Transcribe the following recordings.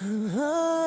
Oh,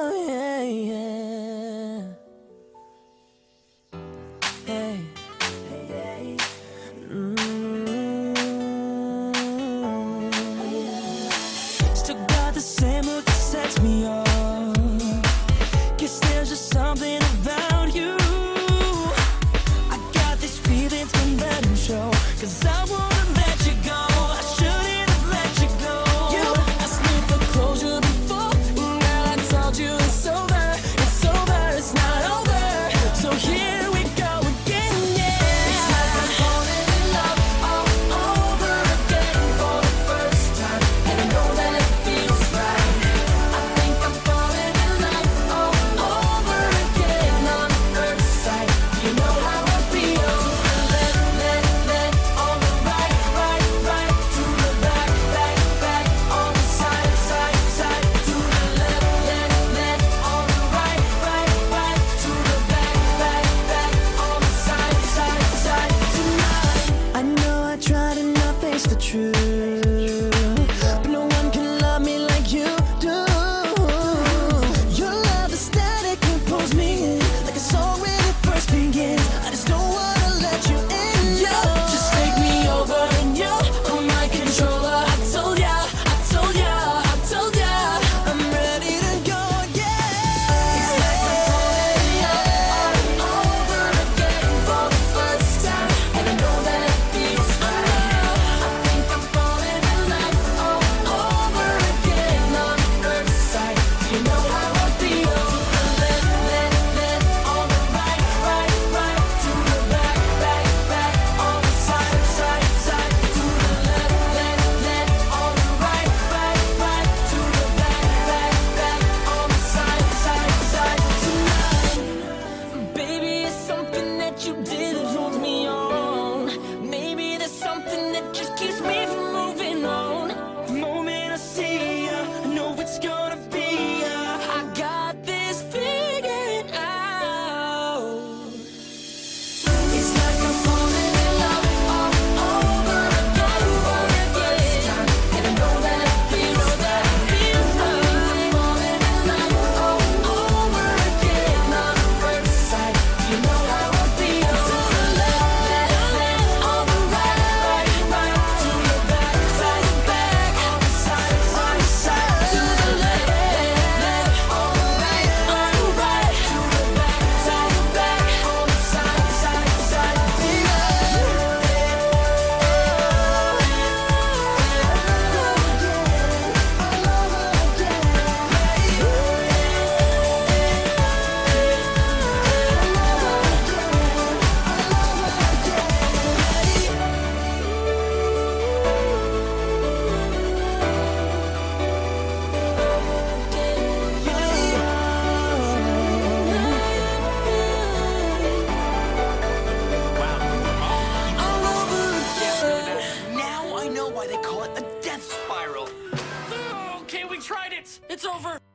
It's over.